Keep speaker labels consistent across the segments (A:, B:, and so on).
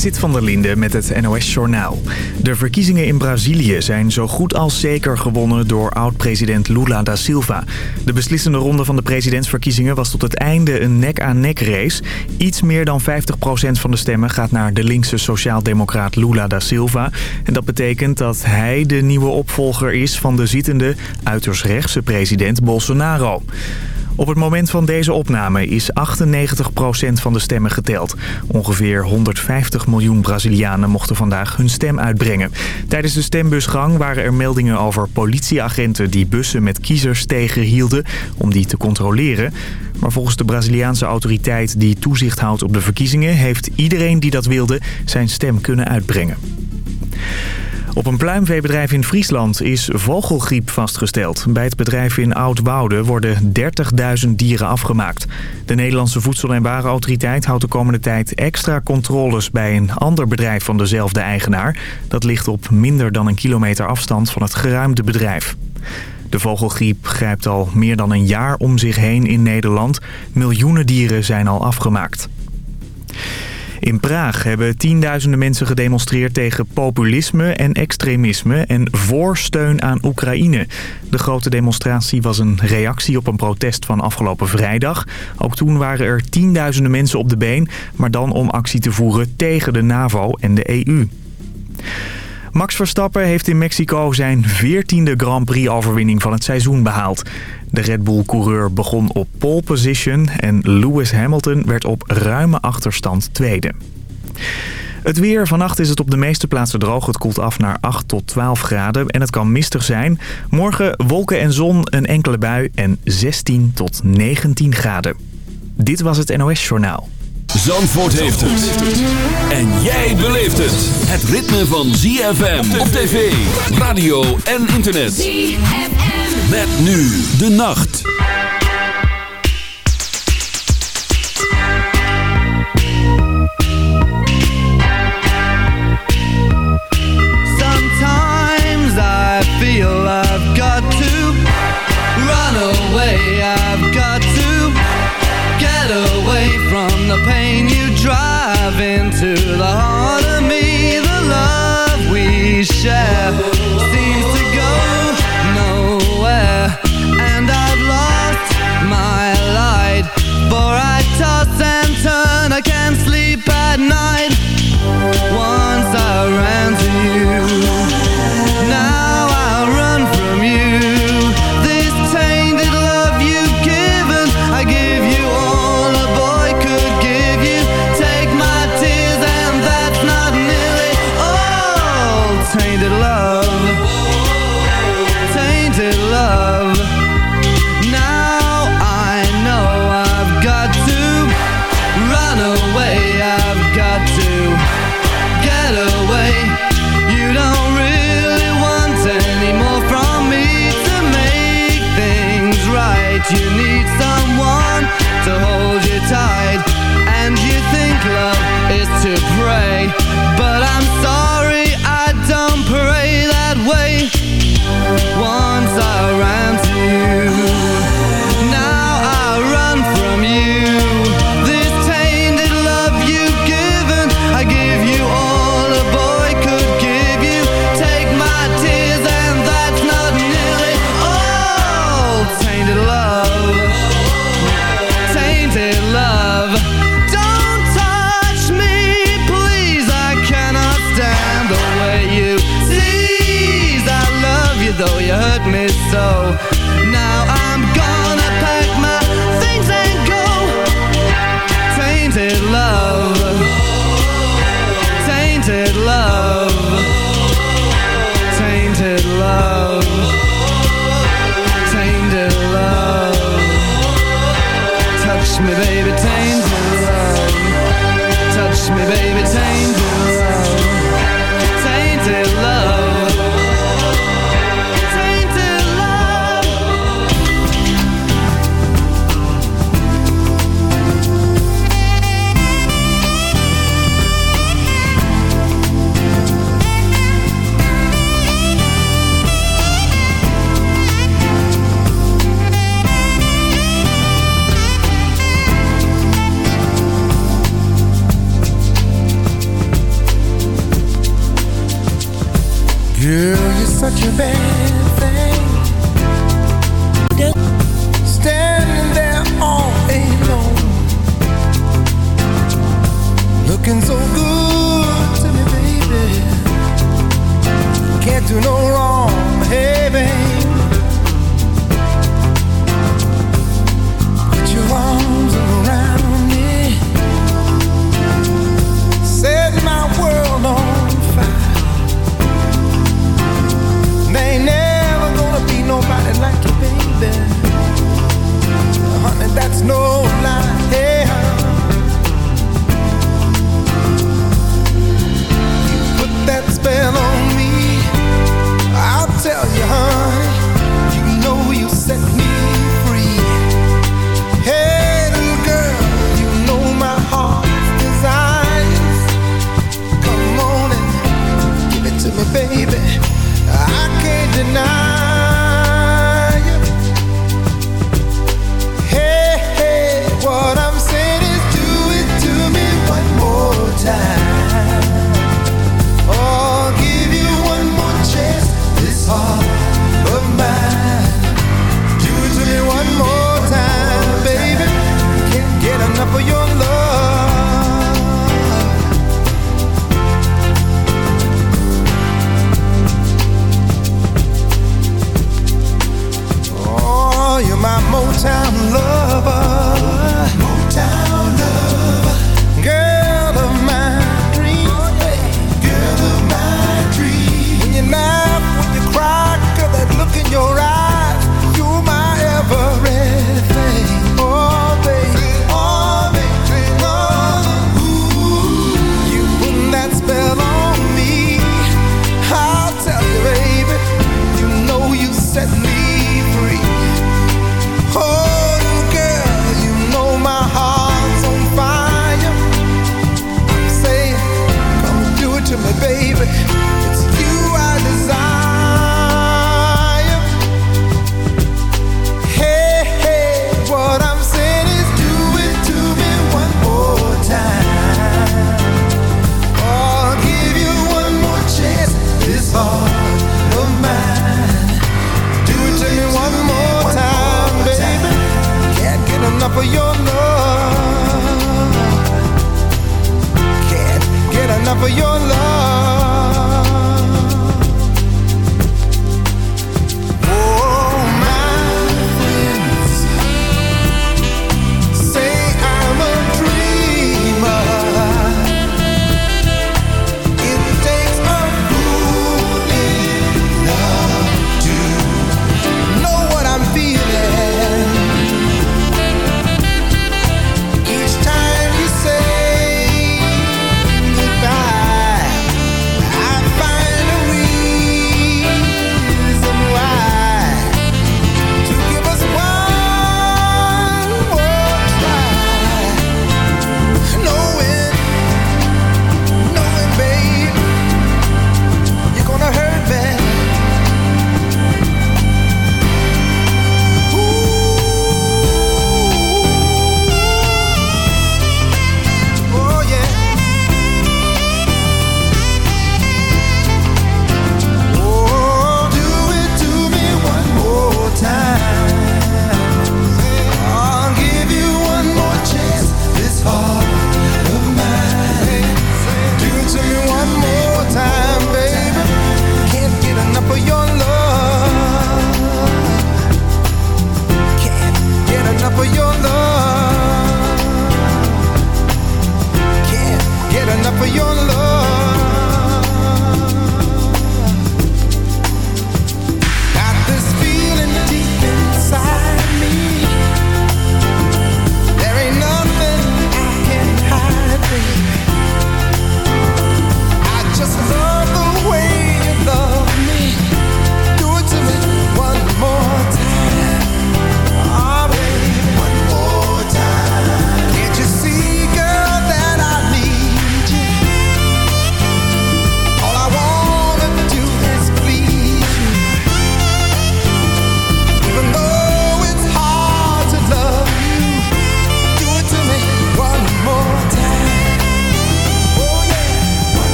A: Zit van der Linde met het NOS-journaal. De verkiezingen in Brazilië zijn zo goed als zeker gewonnen door oud-president Lula da Silva. De beslissende ronde van de presidentsverkiezingen was tot het einde een nek-aan-nek race. Iets meer dan 50% van de stemmen gaat naar de linkse sociaaldemocraat Lula da Silva. En dat betekent dat hij de nieuwe opvolger is van de zittende uiterst rechtse president Bolsonaro. Op het moment van deze opname is 98% van de stemmen geteld. Ongeveer 150 miljoen Brazilianen mochten vandaag hun stem uitbrengen. Tijdens de stembusgang waren er meldingen over politieagenten die bussen met kiezers tegenhielden om die te controleren. Maar volgens de Braziliaanse autoriteit die toezicht houdt op de verkiezingen... heeft iedereen die dat wilde zijn stem kunnen uitbrengen. Op een pluimveebedrijf in Friesland is vogelgriep vastgesteld. Bij het bedrijf in Oud-Woude worden 30.000 dieren afgemaakt. De Nederlandse Voedsel- en Warenautoriteit houdt de komende tijd extra controles bij een ander bedrijf van dezelfde eigenaar. Dat ligt op minder dan een kilometer afstand van het geruimde bedrijf. De vogelgriep grijpt al meer dan een jaar om zich heen in Nederland. Miljoenen dieren zijn al afgemaakt. In Praag hebben tienduizenden mensen gedemonstreerd tegen populisme en extremisme en voor steun aan Oekraïne. De grote demonstratie was een reactie op een protest van afgelopen vrijdag. Ook toen waren er tienduizenden mensen op de been, maar dan om actie te voeren tegen de NAVO en de EU. Max Verstappen heeft in Mexico zijn 14e Grand Prix-overwinning van het seizoen behaald. De Red Bull-coureur begon op pole position en Lewis Hamilton werd op ruime achterstand tweede. Het weer. Vannacht is het op de meeste plaatsen droog. Het koelt af naar 8 tot 12 graden en het kan mistig zijn. Morgen wolken en zon, een enkele bui en 16 tot 19 graden. Dit was het NOS Journaal.
B: Zandvoort heeft het. En jij beleeft het. Het ritme van ZFM op tv, radio en internet. ZFM. Met nu de nacht.
C: Sometimes I feel I've got to run away. I've got to get away from the pain you drive into the heart of me. The love we share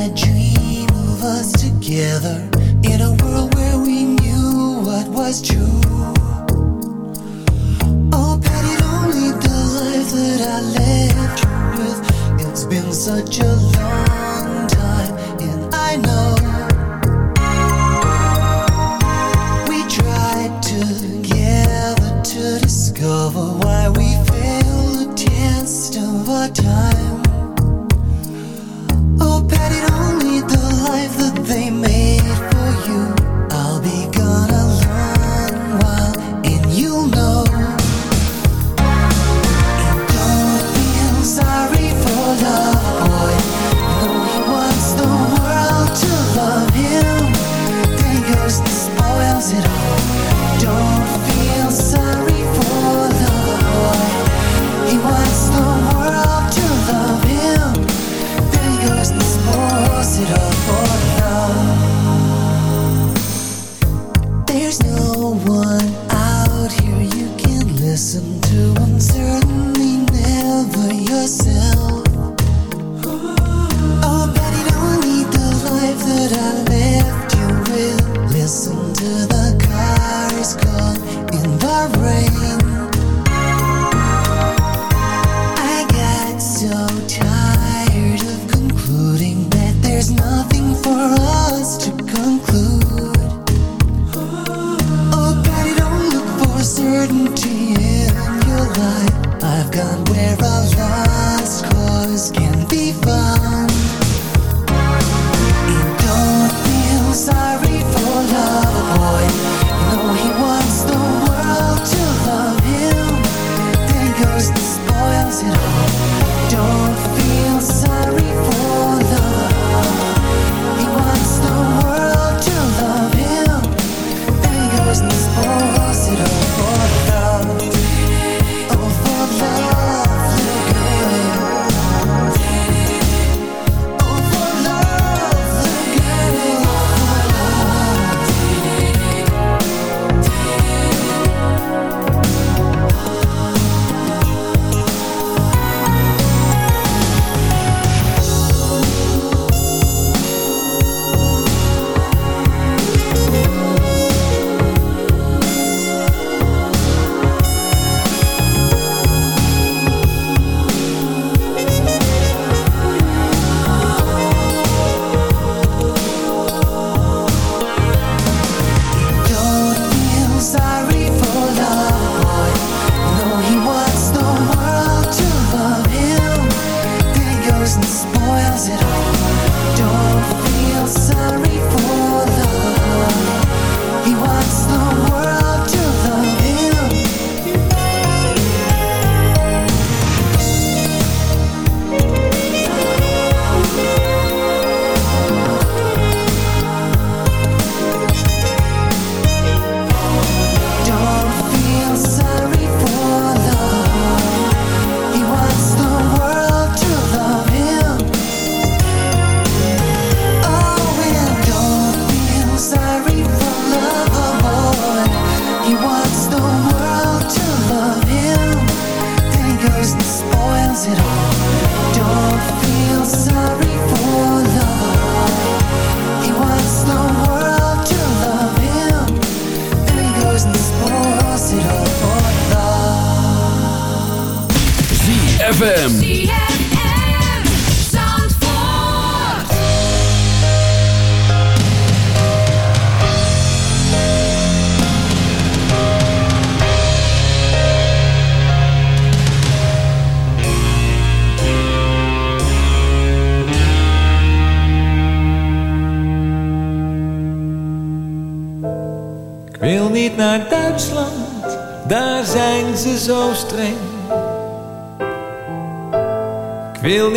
C: I dream of us together in a
D: world where we knew what was true. Oh, Patty, only the life that I left you with. It's been such a
E: long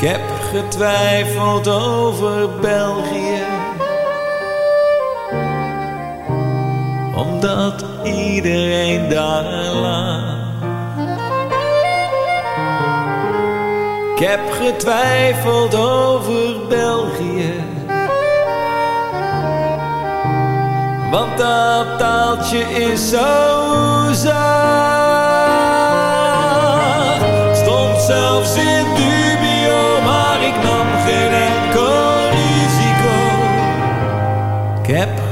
E: Ik heb getwijfeld over België. Omdat iedereen daar laat Ik heb getwijfeld over België. Want dat taaltje is zo zacht. Stond zelfs in dubio,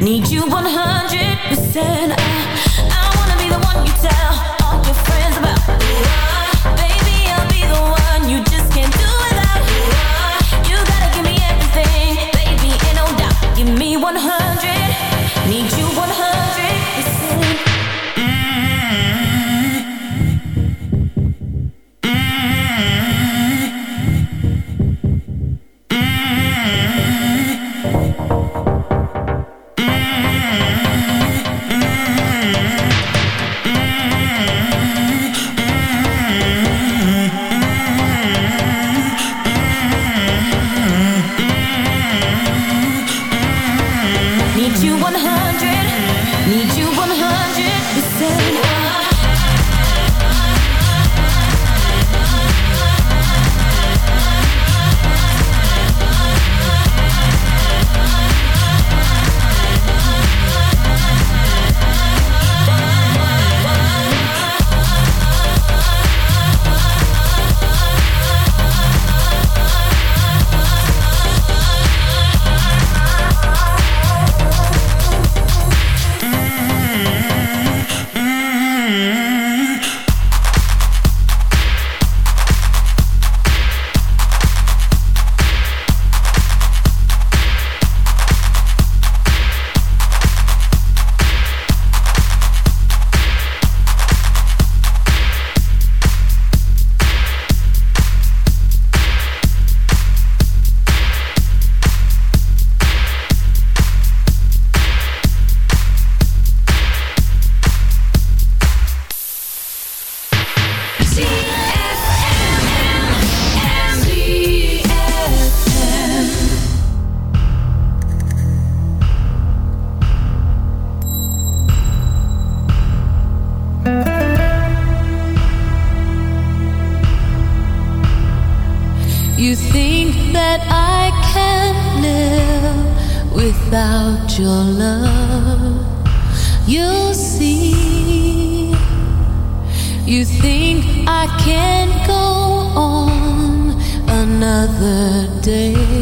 F: Need you 100% I, I wanna be the one you tell all your friends about. Baby, I'll be the one you just your
G: love, you see. You think I can go on another day.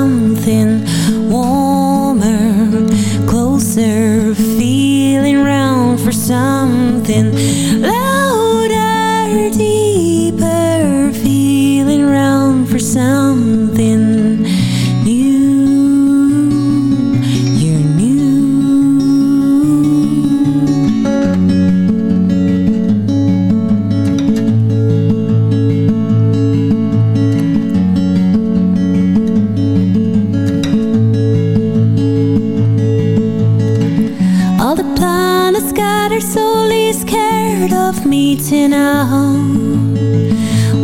G: something new. You're new. All the planets scattered solely scared of meeting out